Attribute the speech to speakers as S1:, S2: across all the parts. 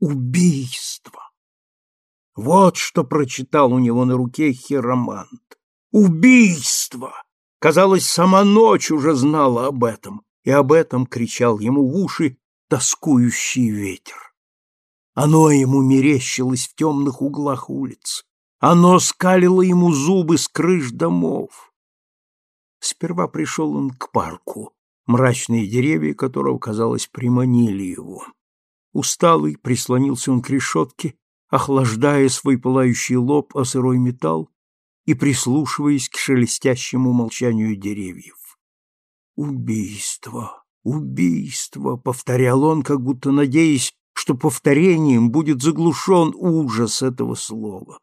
S1: Убийство! Вот что прочитал у него на руке хиромант. Убийство! Казалось, сама ночь уже знала об этом, и об этом кричал ему в уши тоскующий ветер. Оно ему мерещилось в темных углах улиц. Оно скалило ему зубы с крыш домов. Сперва пришел он к парку, мрачные деревья которого, казалось, приманили его. Усталый прислонился он к решетке, охлаждая свой пылающий лоб о сырой металл и прислушиваясь к шелестящему молчанию деревьев. «Убийство! Убийство!» — повторял он, как будто надеясь, что повторением будет заглушен ужас этого слова.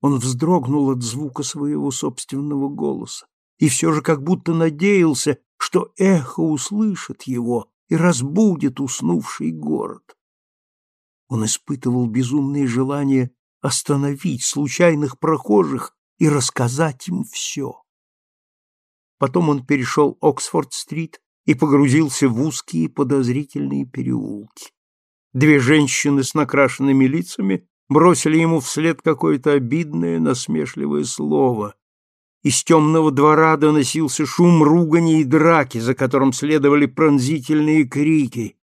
S1: Он вздрогнул от звука своего собственного голоса и все же как будто надеялся, что эхо услышит его и разбудит уснувший город. Он испытывал безумное желание остановить случайных прохожих и рассказать им все. Потом он перешел Оксфорд-стрит и погрузился в узкие подозрительные переулки. Две женщины с накрашенными лицами бросили ему вслед какое-то обидное, насмешливое слово. Из темного двора доносился шум ругани и драки, за которым следовали пронзительные крики,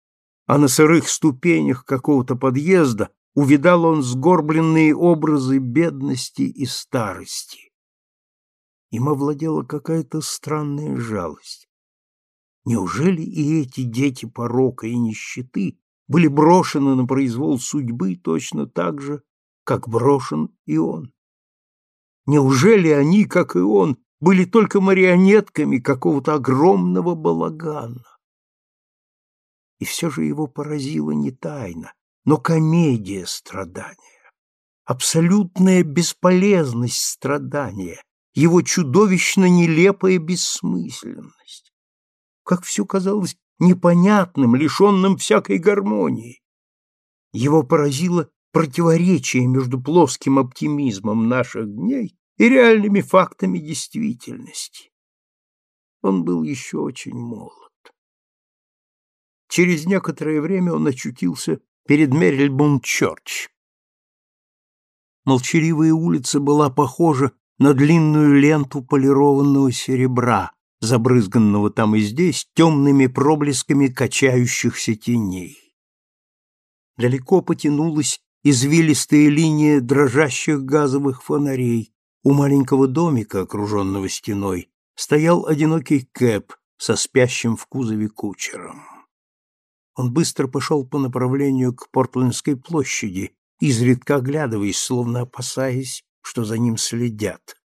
S1: а на сырых ступенях какого-то подъезда увидал он сгорбленные образы бедности и старости. Им овладела какая-то странная жалость. Неужели и эти дети порока и нищеты были брошены на произвол судьбы точно так же, как брошен и он? Неужели они, как и он, были только марионетками какого-то огромного балагана? И все же его поразила не тайна, но комедия страдания, абсолютная бесполезность страдания, его чудовищно нелепая бессмысленность. Как все казалось непонятным, лишенным всякой гармонии. Его поразило противоречие между плоским оптимизмом наших дней и реальными фактами действительности. Он был еще очень молод. Через некоторое время он очутился перед Мерильбун-Чорч. Молчаливая улица была похожа на длинную ленту полированного серебра, забрызганного там и здесь темными проблесками качающихся теней. Далеко потянулась извилистая линия дрожащих газовых фонарей. У маленького домика, окруженного стеной, стоял одинокий кэп со спящим в кузове кучером. Он быстро пошел по направлению к Портлендской площади, изредка оглядываясь, словно опасаясь, что за ним следят.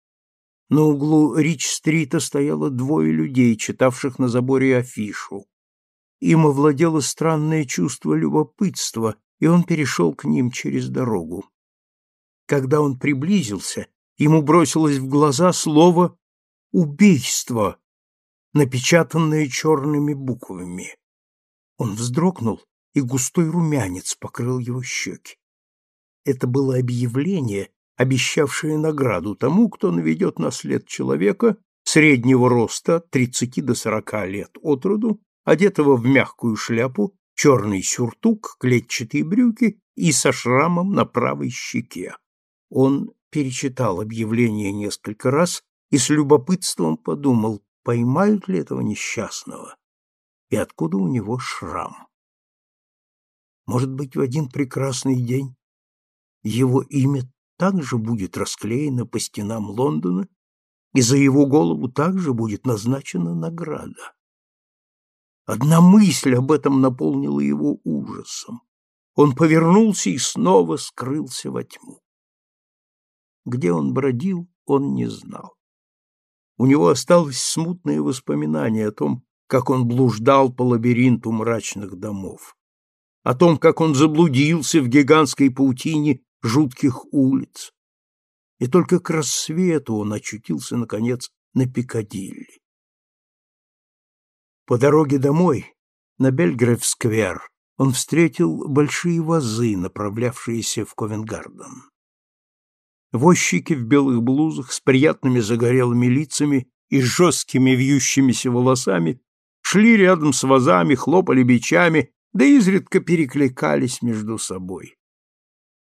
S1: На углу Рич-стрита стояло двое людей, читавших на заборе афишу. Им овладело странное чувство любопытства, и он перешел к ним через дорогу. Когда он приблизился, ему бросилось в глаза слово «убийство», напечатанное черными буквами. Он вздрогнул, и густой румянец покрыл его щеки. Это было объявление, обещавшее награду тому, кто наведет на след человека среднего роста от 30 до 40 лет от роду, одетого в мягкую шляпу черный сюртук, клетчатые брюки и со шрамом на правой щеке. Он перечитал объявление несколько раз и с любопытством подумал, поймают ли этого несчастного и откуда у него шрам. Может быть, в один прекрасный день его имя также будет расклеено по стенам Лондона, и за его голову также будет назначена награда. Одна мысль об этом наполнила его ужасом. Он повернулся и снова скрылся во тьму. Где он бродил, он не знал. У него осталось смутное воспоминание о том, как он блуждал по лабиринту мрачных домов, о том, как он заблудился в гигантской паутине жутких улиц. И только к рассвету он очутился, наконец, на Пикадилли. По дороге домой, на Бельгрев-сквер, он встретил большие вазы, направлявшиеся в Ковенгарден. Возчики в белых блузах с приятными загорелыми лицами и жесткими вьющимися волосами шли рядом с вазами, хлопали бичами да изредка перекликались между собой.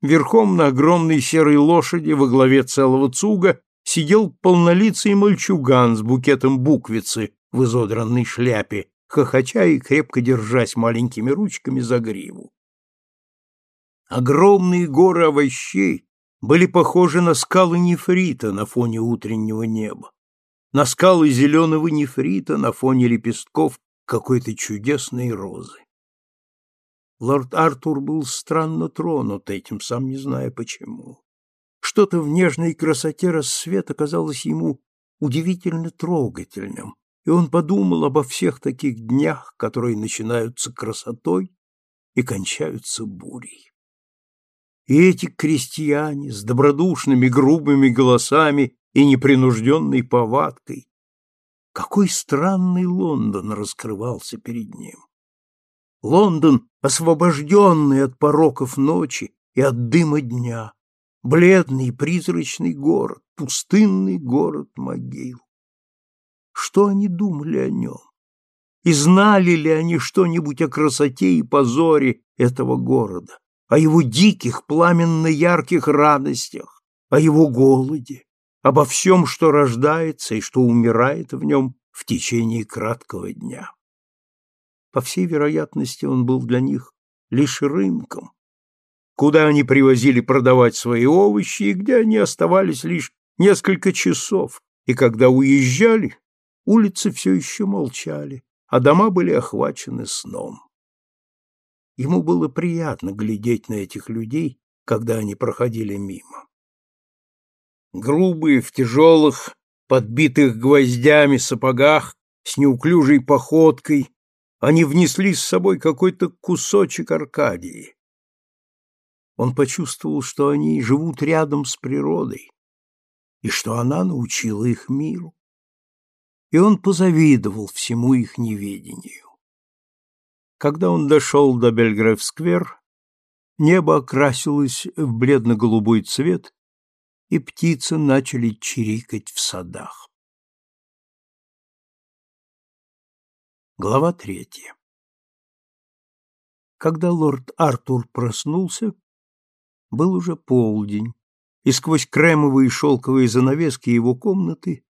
S1: Верхом на огромной серой лошади во главе целого цуга сидел полнолицый мальчуган с букетом буквицы в изодранной шляпе, хохоча и крепко держась маленькими ручками за гриву. Огромные горы овощей были похожи на скалы нефрита на фоне утреннего неба, на скалы зеленого нефрита на фоне лепестков какой-то чудесной розы. Лорд Артур был странно тронут этим, сам не зная почему. Что-то в нежной красоте рассвета казалось ему удивительно трогательным, и он подумал обо всех таких днях, которые начинаются красотой и кончаются бурей. И эти крестьяне с добродушными грубыми голосами и непринужденной повадкой, какой странный Лондон раскрывался перед ним. Лондон, освобожденный от пороков ночи и от дыма дня, бледный призрачный город, пустынный город могил. Что они думали о нем? И знали ли они что-нибудь о красоте и позоре этого города, о его диких, пламенно-ярких радостях, о его голоде, обо всем, что рождается и что умирает в нем в течение краткого дня? По всей вероятности, он был для них лишь рынком, куда они привозили продавать свои овощи и где они оставались лишь несколько часов, и когда уезжали, улицы все еще молчали, а дома были охвачены сном. Ему было приятно глядеть на этих людей, когда они проходили мимо. Грубые, в тяжелых, подбитых гвоздями сапогах, с неуклюжей походкой, они внесли с собой какой-то кусочек Аркадии. Он почувствовал, что они живут рядом с природой, и что она научила их миру. И он позавидовал всему их неведению. Когда он дошел до Бельгрев-сквер, небо окрасилось в бледно-голубой цвет, и птицы начали чирикать в садах. Глава третья. Когда лорд Артур проснулся, был уже полдень, и сквозь кремовые шелковые занавески его комнаты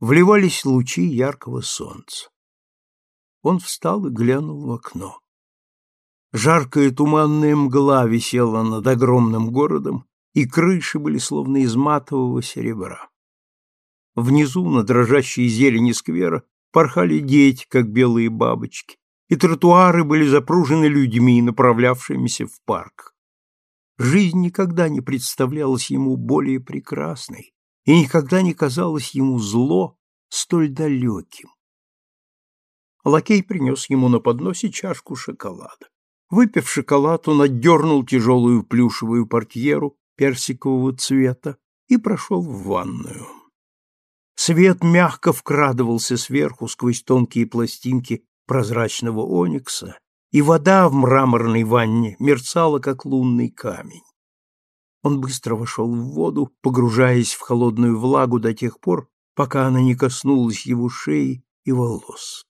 S1: вливались лучи яркого солнца. Он встал и глянул в окно. Жаркая туманная мгла висела над огромным городом, и крыши были словно из матового серебра. Внизу, на дрожащей зелени сквера, порхали дети, как белые бабочки, и тротуары были запружены людьми, направлявшимися в парк. Жизнь никогда не представлялась ему более прекрасной, и никогда не казалось ему зло столь далеким. Лакей принес ему на подносе чашку шоколада. Выпив шоколад, он отдернул тяжелую плюшевую портьеру персикового цвета и прошел в ванную. Свет мягко вкрадывался сверху сквозь тонкие пластинки прозрачного оникса, и вода в мраморной ванне мерцала, как лунный камень. Он быстро вошел в воду, погружаясь в холодную влагу до тех пор, пока она не коснулась его шеи и волос.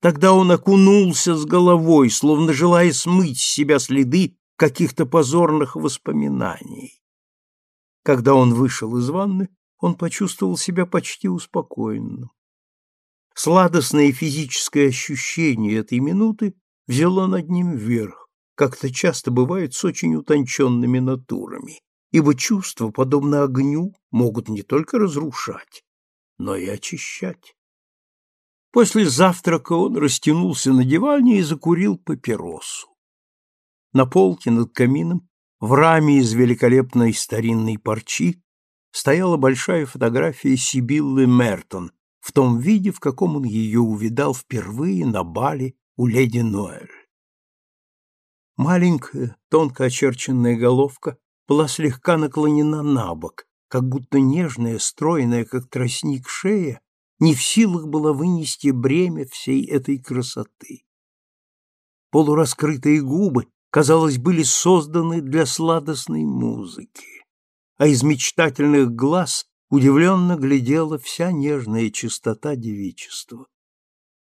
S1: Тогда он окунулся с головой, словно желая смыть с себя следы каких-то позорных воспоминаний. Когда он вышел из ванны, он почувствовал себя почти успокоенным. Сладостное физическое ощущение этой минуты взяло над ним верх, как это часто бывает с очень утонченными натурами, ибо чувства, подобно огню, могут не только разрушать, но и очищать. После завтрака он растянулся на диване и закурил папиросу. На полке над камином, в раме из великолепной старинной парчи, стояла большая фотография Сибиллы Мертон в том виде, в каком он ее увидал впервые на бале у леди Ноэль. Маленькая, тонко очерченная головка была слегка наклонена на бок, как будто нежная, стройная, как тростник шея, не в силах была вынести бремя всей этой красоты. Полураскрытые губы, казалось, были созданы для сладостной музыки а из мечтательных глаз удивленно глядела вся нежная чистота девичества.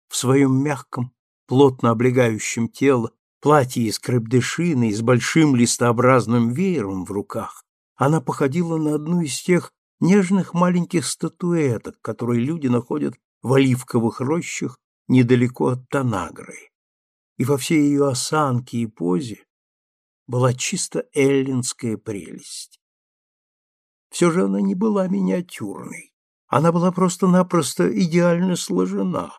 S1: В своем мягком, плотно облегающем тело, платье из крепдышины и с большим листообразным веером в руках, она походила на одну из тех нежных маленьких статуэток, которые люди находят в оливковых рощах недалеко от Танагры. И во всей ее осанке и позе была чисто эллинская прелесть. Все же она не была миниатюрной. Она была просто-напросто идеально сложена.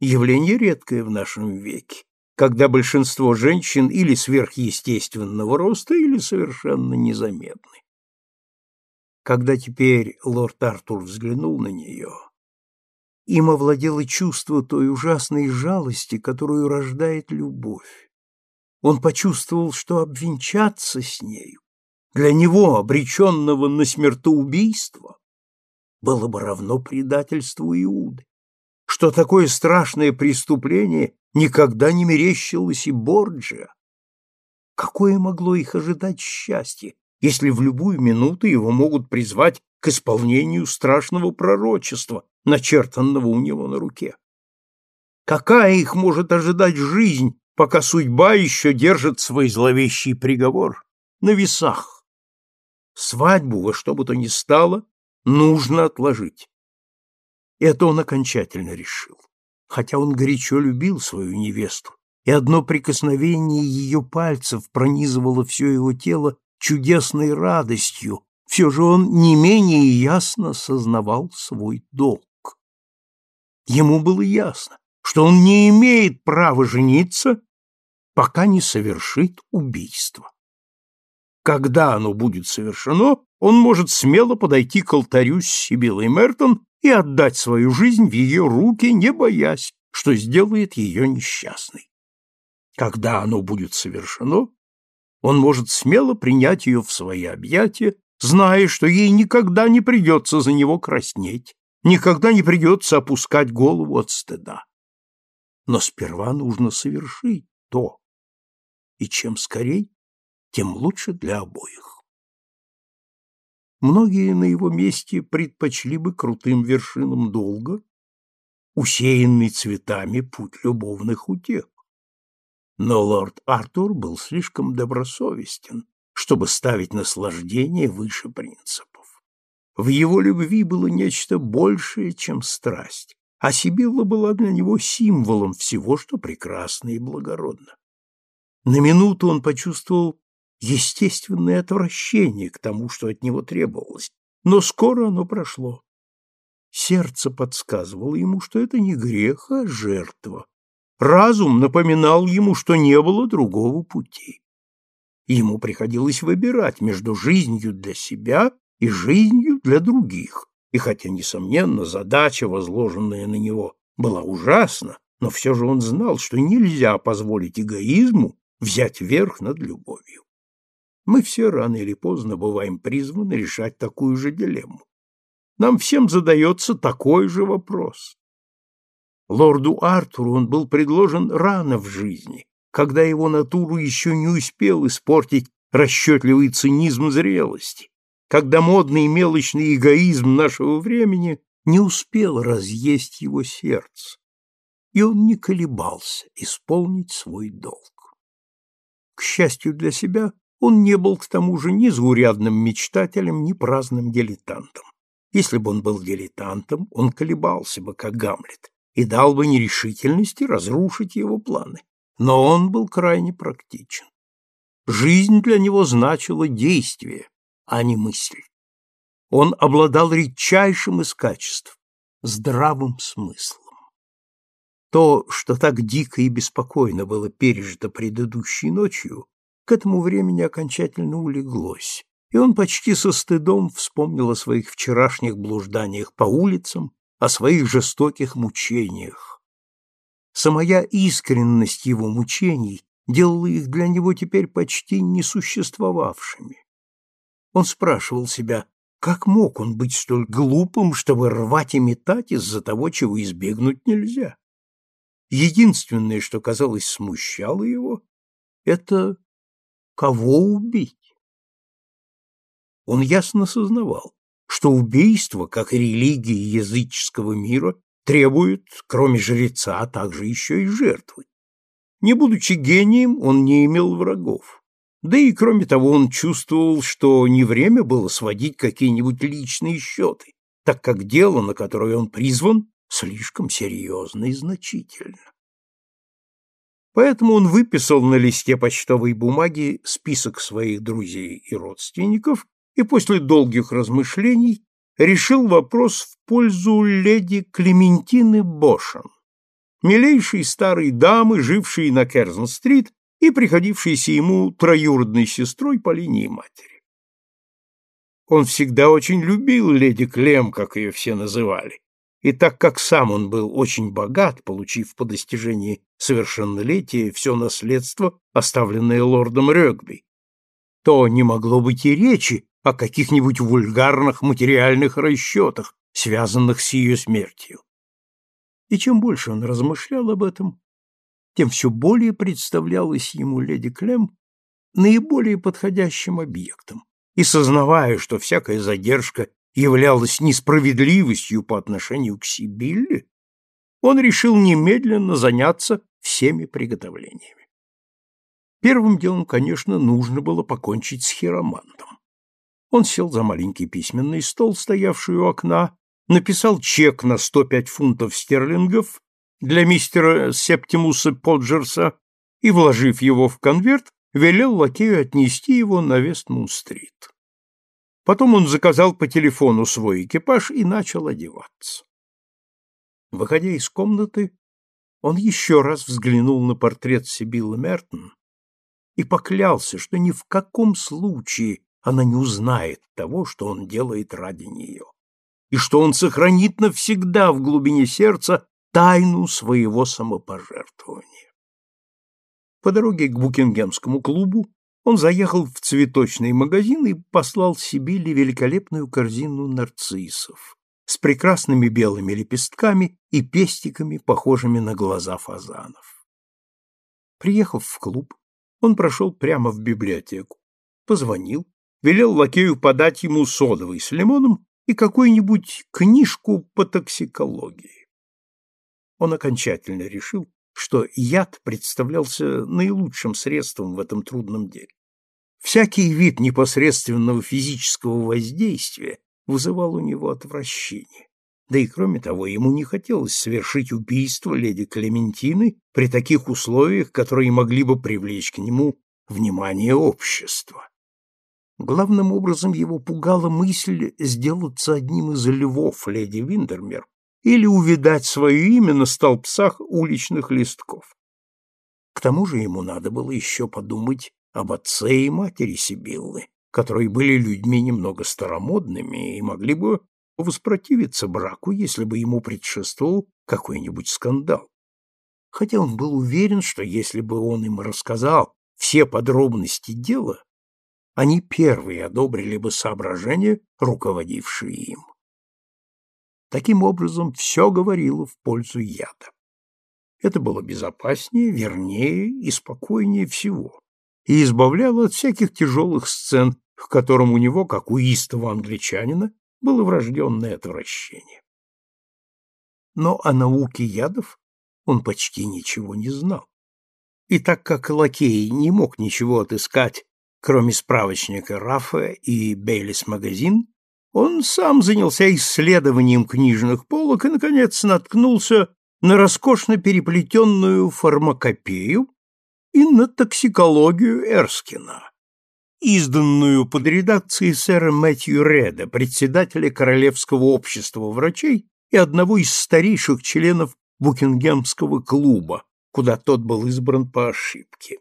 S1: Явление редкое в нашем веке, когда большинство женщин или сверхъестественного роста, или совершенно незаметны. Когда теперь лорд Артур взглянул на нее, им овладело чувство той ужасной жалости, которую рождает любовь. Он почувствовал, что обвенчаться с нею для него, обреченного на смертоубийство, было бы равно предательству Иуды, что такое страшное преступление никогда не мерещилось и Борджиа. Какое могло их ожидать счастье, если в любую минуту его могут призвать к исполнению страшного пророчества, начертанного у него на руке? Какая их может ожидать жизнь, пока судьба еще держит свой зловещий приговор на весах? Свадьбу во что бы то ни стало нужно отложить. Это он окончательно решил, хотя он горячо любил свою невесту, и одно прикосновение ее пальцев пронизывало все его тело чудесной радостью, все же он не менее ясно сознавал свой долг. Ему было ясно, что он не имеет права жениться, пока не совершит убийство. Когда оно будет совершено, он может смело подойти к алтарю с Сибилой Мертон и отдать свою жизнь в ее руки, не боясь, что сделает ее несчастной. Когда оно будет совершено, он может смело принять ее в свои объятия, зная, что ей никогда не придется за него краснеть, никогда не придется опускать голову от стыда. Но сперва нужно совершить то, и чем скорей, тем лучше для обоих. Многие на его месте предпочли бы крутым вершинам долга усеянный цветами путь любовных утех. Но лорд Артур был слишком добросовестен, чтобы ставить наслаждение выше принципов. В его любви было нечто большее, чем страсть, а Сибилла была для него символом всего, что прекрасно и благородно. На минуту он почувствовал естественное отвращение к тому, что от него требовалось, но скоро оно прошло. Сердце подсказывало ему, что это не грех, а жертва, Разум напоминал ему, что не было другого пути. Ему приходилось выбирать между жизнью для себя и жизнью для других. И хотя, несомненно, задача, возложенная на него, была ужасна, но все же он знал, что нельзя позволить эгоизму взять верх над любовью. Мы все рано или поздно бываем призваны решать такую же дилемму. Нам всем задается такой же вопрос. Лорду Артуру он был предложен рано в жизни, когда его натуру еще не успел испортить расчетливый цинизм зрелости, когда модный мелочный эгоизм нашего времени не успел разъесть его сердце, и он не колебался исполнить свой долг. К счастью для себя, он не был к тому же ни заурядным мечтателем, ни праздным дилетантом. Если бы он был дилетантом, он колебался бы, как Гамлет, и дал бы нерешительности разрушить его планы. Но он был крайне практичен. Жизнь для него значила действие, а не мысль. Он обладал редчайшим из качеств – здравым смыслом. То, что так дико и беспокойно было пережито предыдущей ночью, к этому времени окончательно улеглось, и он почти со стыдом вспомнил о своих вчерашних блужданиях по улицам о своих жестоких мучениях. Самая искренность его мучений делала их для него теперь почти несуществовавшими. Он спрашивал себя, как мог он быть столь глупым, чтобы рвать и метать из-за того, чего избегнуть нельзя? Единственное, что, казалось, смущало его, это кого убить. Он ясно сознавал, что убийство, как и религия языческого мира, требует, кроме жреца, также еще и жертвы, Не будучи гением, он не имел врагов. Да и, кроме того, он чувствовал, что не время было сводить какие-нибудь личные счеты, так как дело, на которое он призван, слишком серьезно и значительно. Поэтому он выписал на листе почтовой бумаги список своих друзей и родственников и после долгих размышлений решил вопрос в пользу леди Клементины Бошен, милейшей старой дамы, жившей на Керзен-стрит и приходившейся ему троюродной сестрой по линии матери. Он всегда очень любил леди Клем, как ее все называли, и так как сам он был очень богат, получив по достижении совершеннолетия все наследство, оставленное лордом Рёгби, то не могло быть и речи о каких-нибудь вульгарных материальных расчетах, связанных с ее смертью. И чем больше он размышлял об этом, тем все более представлялась ему леди Клем наиболее подходящим объектом, и, сознавая, что всякая задержка являлась несправедливостью по отношению к Сибилле, он решил немедленно заняться всеми приготовлениями. Первым делом, конечно, нужно было покончить с хиромантом. Он сел за маленький письменный стол, стоявший у окна, написал чек на 105 фунтов стерлингов для мистера Септимуса Поджерса и, вложив его в конверт, велел лакею отнести его на Вестмун-стрит. Потом он заказал по телефону свой экипаж и начал одеваться. Выходя из комнаты, он еще раз взглянул на портрет Сибиллы Мертон и поклялся, что ни в каком случае она не узнает того, что он делает ради нее, и что он сохранит навсегда в глубине сердца тайну своего самопожертвования. По дороге к Букингемскому клубу он заехал в цветочный магазин и послал Сибили великолепную корзину нарциссов с прекрасными белыми лепестками и пестиками, похожими на глаза фазанов. Приехав в клуб, он прошел прямо в библиотеку, позвонил, велел лакею подать ему содовый с лимоном и какую-нибудь книжку по токсикологии. Он окончательно решил, что яд представлялся наилучшим средством в этом трудном деле. Всякий вид непосредственного физического воздействия вызывал у него отвращение. Да и кроме того, ему не хотелось совершить убийство леди Клементины при таких условиях, которые могли бы привлечь к нему внимание общества. Главным образом его пугала мысль сделаться одним из львов леди Виндермер или увидать свое имя на столбцах уличных листков. К тому же ему надо было еще подумать об отце и матери Сибиллы, которые были людьми немного старомодными и могли бы воспротивиться браку, если бы ему предшествовал какой-нибудь скандал. Хотя он был уверен, что если бы он им рассказал все подробности дела, они первые одобрили бы соображения, руководившие им. Таким образом, все говорило в пользу яда. Это было безопаснее, вернее и спокойнее всего, и избавляло от всяких тяжелых сцен, к которым у него, как у истого англичанина, было врожденное отвращение. Но о науке ядов он почти ничего не знал. И так как лакей не мог ничего отыскать, кроме справочника Рафа и Бейлис магазин, он сам занялся исследованием книжных полок и, наконец, наткнулся на роскошно переплетенную фармакопею и на токсикологию Эрскина, изданную под редакцией сэра Мэтью Реда, председателя Королевского общества врачей и одного из старейших членов Букингемского клуба, куда тот был избран по ошибке.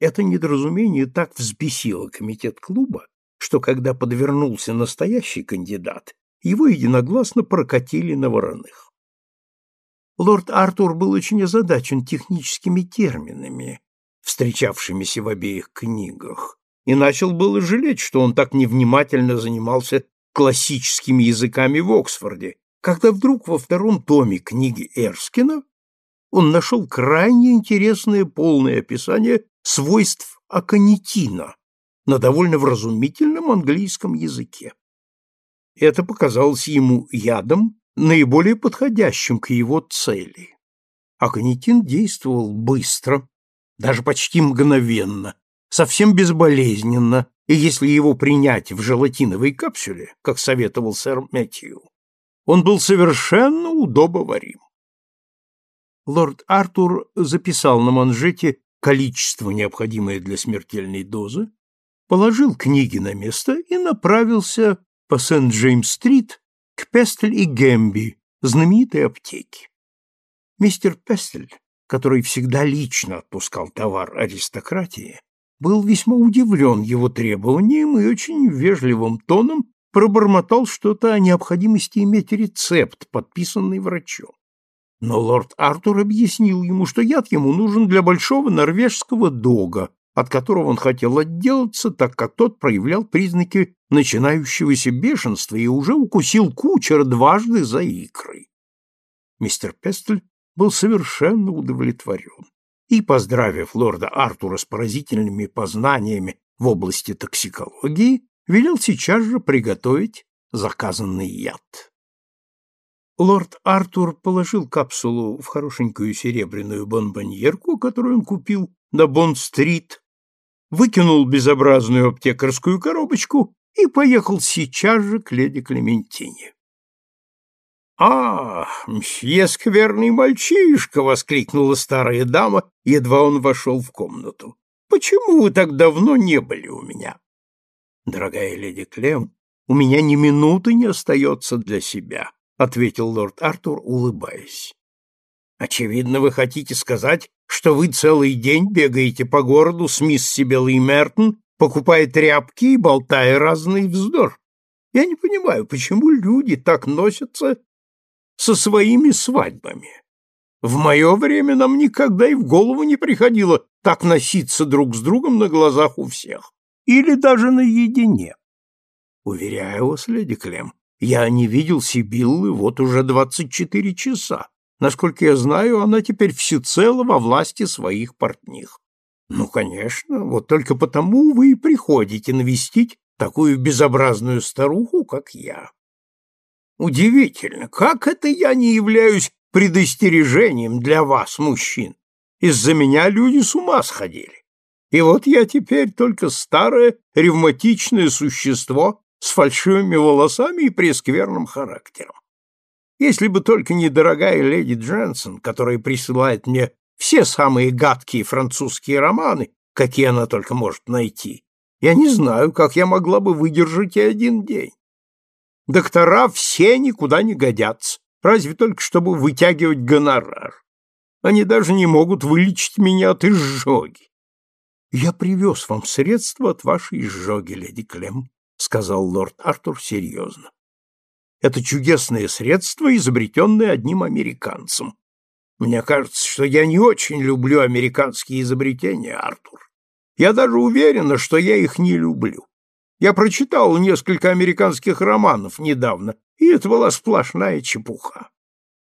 S1: Это недоразумение так взбесило комитет клуба, что когда подвернулся настоящий кандидат, его единогласно прокатили на вороных. Лорд Артур был очень озадачен техническими терминами, встречавшимися в обеих книгах, и начал было жалеть, что он так невнимательно занимался классическими языками в Оксфорде, когда вдруг во втором томе книги Эрскина он нашел крайне интересное полное описание свойств аконитина, на довольно вразумительном английском языке. Это показалось ему ядом, наиболее подходящим к его цели. а канитин действовал быстро, даже почти мгновенно, совсем безболезненно, и если его принять в желатиновой капсуле, как советовал сэр Мэтью, он был совершенно удобоварим. Лорд Артур записал на манжете количество, необходимое для смертельной дозы, положил книги на место и направился по Сент-Джеймс-стрит к Пестель и Гемби, знаменитой аптеке. Мистер Пестель, который всегда лично отпускал товар аристократии, был весьма удивлен его требованием и очень вежливым тоном пробормотал что-то о необходимости иметь рецепт, подписанный врачом. Но лорд Артур объяснил ему, что яд ему нужен для большого норвежского дога, от которого он хотел отделаться, так как тот проявлял признаки начинающегося бешенства и уже укусил кучера дважды за икрой. Мистер Пестель был совершенно удовлетворен и, поздравив лорда Артура с поразительными познаниями в области токсикологии, велел сейчас же приготовить заказанный яд. Лорд Артур положил капсулу в хорошенькую серебряную бонбоньерку, которую он купил на Бонд-стрит, выкинул безобразную аптекарскую коробочку и поехал сейчас же к леди Клементине. «А, мсье скверный мальчишка!» — воскликнула старая дама, едва он вошел в комнату. «Почему вы так давно не были у меня?» «Дорогая леди Клем, у меня ни минуты не остается для себя», — ответил лорд Артур, улыбаясь. «Очевидно, вы хотите сказать, что вы целый день бегаете по городу с мисс Сибеллой Мертон, покупая тряпки и болтая разный вздор. Я не понимаю, почему люди так носятся со своими свадьбами. В мое время нам никогда и в голову не приходило так носиться друг с другом на глазах у всех. Или даже наедине. Уверяю вас, леди Клем, я не видел Сибиллы вот уже двадцать четыре часа. Насколько я знаю, она теперь всецело во власти своих портних. Ну, конечно, вот только потому вы и приходите навестить такую безобразную старуху, как я. Удивительно, как это я не являюсь предостережением для вас, мужчин? Из-за меня люди с ума сходили. И вот я теперь только старое ревматичное существо с фальшивыми волосами и прескверным характером. Если бы только не дорогая леди Дженсон, которая присылает мне все самые гадкие французские романы, какие она только может найти, я не знаю, как я могла бы выдержать и один день. Доктора все никуда не годятся, разве только чтобы вытягивать гонорар. Они даже не могут вылечить меня от изжоги. — Я привез вам средства от вашей изжоги, леди Клем, — сказал лорд Артур серьезно. — Это чудесное средство, изобретенное одним американцем. Мне кажется, что я не очень люблю американские изобретения, Артур. Я даже уверена, что я их не люблю. Я прочитал несколько американских романов недавно, и это была сплошная чепуха.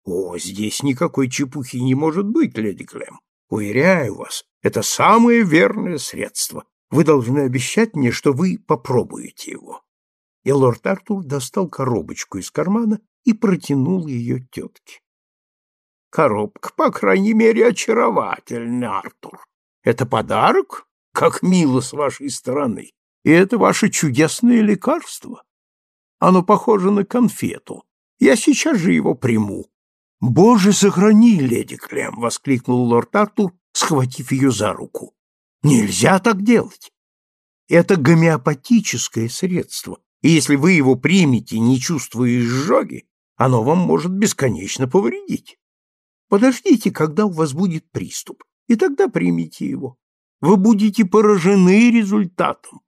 S1: О, здесь никакой чепухи не может быть, леди Клем. Уверяю вас, это самое верное средство. Вы должны обещать мне, что вы попробуете его. И лорд Артур достал коробочку из кармана и протянул ее тетке. Коробка, по крайней мере, очаровательна, Артур. Это подарок? Как мило с вашей стороны. И это ваше чудесное лекарство. Оно похоже на конфету. Я сейчас же его приму. Боже, сохрани, леди Клем, воскликнул лорд Артур, схватив ее за руку. Нельзя так делать. Это гомеопатическое средство, и если вы его примете, не чувствуя изжоги, оно вам может бесконечно повредить. Подождите, когда у вас будет приступ, и тогда примите его. Вы будете поражены результатом.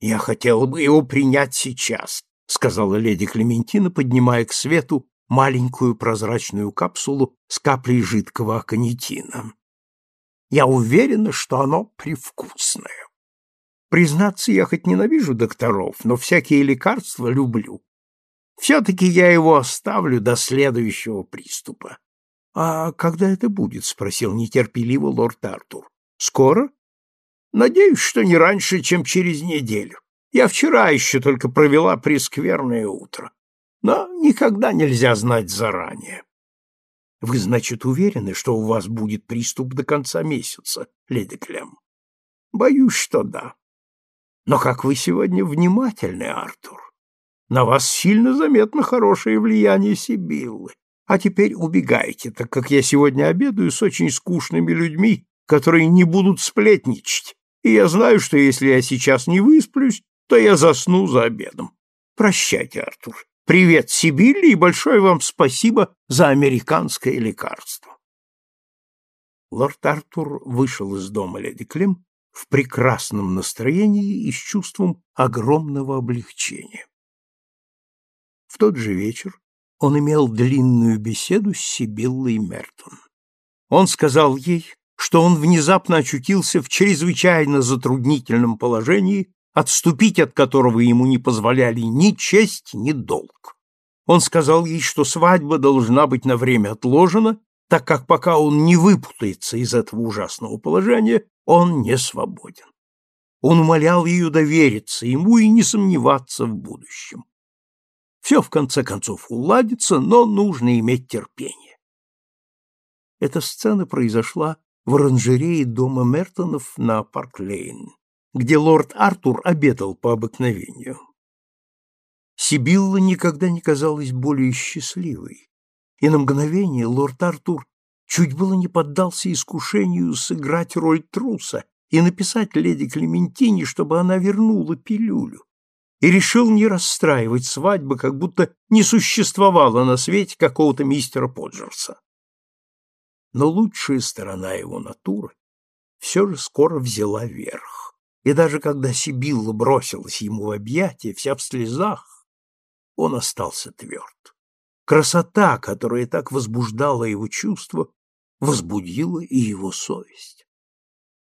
S1: Я хотела бы его принять сейчас, сказала леди Клементина, поднимая к свету маленькую прозрачную капсулу с каплей жидкого аконитина. Я уверена, что оно привкусное. Признаться, я хоть ненавижу докторов, но всякие лекарства люблю. Все-таки я его оставлю до следующего приступа. — А когда это будет? — спросил нетерпеливо лорд Артур. — Скоро? Надеюсь, что не раньше, чем через неделю. Я вчера еще только провела прескверное утро. Но никогда нельзя знать заранее. Вы, значит, уверены, что у вас будет приступ до конца месяца, леди Клем? Боюсь, что да. Но как вы сегодня внимательны, Артур. На вас сильно заметно хорошее влияние Сибиллы. А теперь убегайте, так как я сегодня обедаю с очень скучными людьми, которые не будут сплетничать. И я знаю, что если я сейчас не высплюсь, то я засну за обедом. Прощайте, Артур. Привет, Сибилли, и большое вам спасибо за американское лекарство. Лорд Артур вышел из дома леди Клем в прекрасном настроении и с чувством огромного облегчения. В тот же вечер он имел длинную беседу с Сибиллой Мертон. Он сказал ей, что он внезапно очутился в чрезвычайно затруднительном положении, отступить от которого ему не позволяли ни честь, ни долг. Он сказал ей, что свадьба должна быть на время отложена, так как пока он не выпутается из этого ужасного положения, он не свободен. Он умолял ее довериться ему и не сомневаться в будущем. Все, в конце концов, уладится, но нужно иметь терпение. Эта сцена произошла в оранжерее дома Мертонов на Парк-Лейн, где лорд Артур обедал по обыкновению. Сибилла никогда не казалась более счастливой, и на мгновение лорд Артур чуть было не поддался искушению сыграть роль труса и написать леди Клементине, чтобы она вернула пилюлю и решил не расстраивать свадьбы, как будто не существовало на свете какого-то мистера Поджерса. Но лучшая сторона его натуры все же скоро взяла верх, и даже когда Сибилла бросилась ему в объятия, вся в слезах, он остался тверд. Красота, которая так возбуждала его чувства, возбудила и его совесть.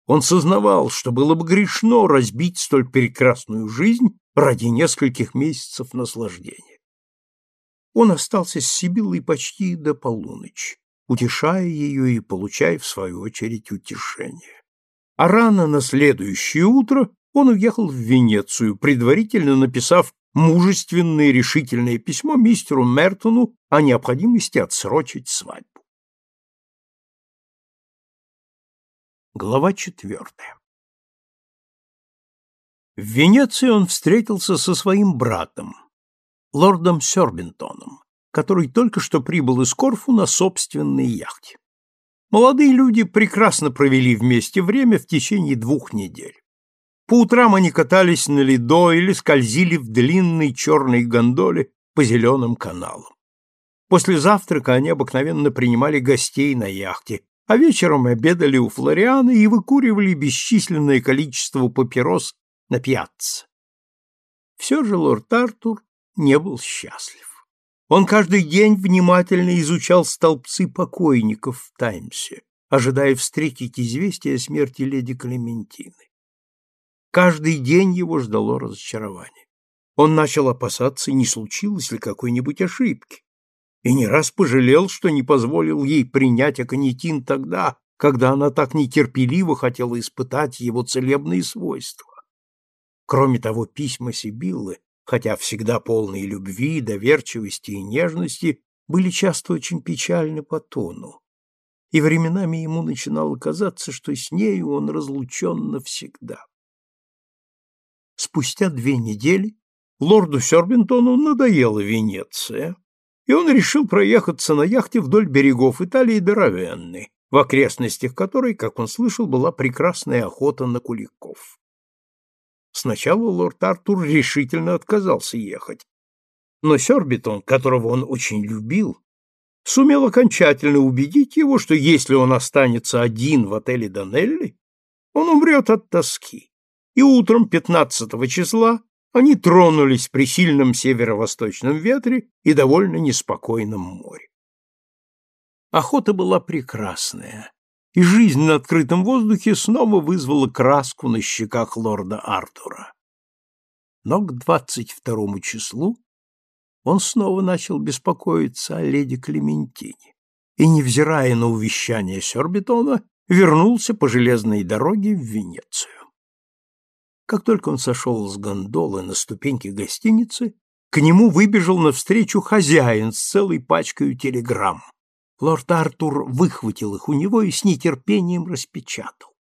S1: Он сознавал, что было бы грешно разбить столь прекрасную жизнь ради нескольких месяцев наслаждения. Он остался с Сибиллой почти до полуночи, утешая ее и получая, в свою очередь, утешение. А рано на следующее утро он уехал в Венецию, предварительно написав мужественное решительное письмо мистеру Мертону о необходимости отсрочить свадьбу. Глава четвертая в Венеции он встретился со своим братом, лордом Сёрбентоном, который только что прибыл из Корфу на собственной яхте. Молодые люди прекрасно провели вместе время в течение двух недель. По утрам они катались на ледо или скользили в длинной черной гондоле по зеленым каналам. После завтрака они обыкновенно принимали гостей на яхте, а вечером обедали у Флориана и выкуривали бесчисленное количество папирос на пьяцца. Все же лорд Артур не был счастлив. Он каждый день внимательно изучал столбцы покойников в Таймсе, ожидая встретить известие о смерти леди Клементины. Каждый день его ждало разочарование. Он начал опасаться, не случилось ли какой-нибудь ошибки, и не раз пожалел, что не позволил ей принять аконитин тогда, когда она так нетерпеливо хотела испытать его целебные свойства. Кроме того, письма Сибиллы, хотя всегда полные любви, доверчивости и нежности, были часто очень печальны по тону, и временами ему начинало казаться, что с нею он разлучен навсегда. Спустя две недели лорду Сёрбентону надоела Венеция, и он решил проехаться на яхте вдоль берегов Италии до Равенны, в окрестностях которой, как он слышал, была прекрасная охота на куликов. Сначала лорд Артур решительно отказался ехать, но Сёрбитон, которого он очень любил, сумел окончательно убедить его, что если он останется один в отеле Данелли, он умрет от тоски. И утром 15 числа они тронулись при сильном северо-восточном ветре и довольно неспокойном море. Охота была прекрасная, и жизнь на открытом воздухе снова вызвала краску на щеках лорда Артура. Но к двадцать второму числу он снова начал беспокоиться о леди Клементине и, невзирая на увещание Сёрбетона, вернулся по железной дороге в Венецию. Как только он сошел с гондолы на ступеньки гостиницы, к нему выбежал навстречу хозяин с целой пачкой телеграмм. Лорд Артур выхватил их у него и с нетерпением распечатал.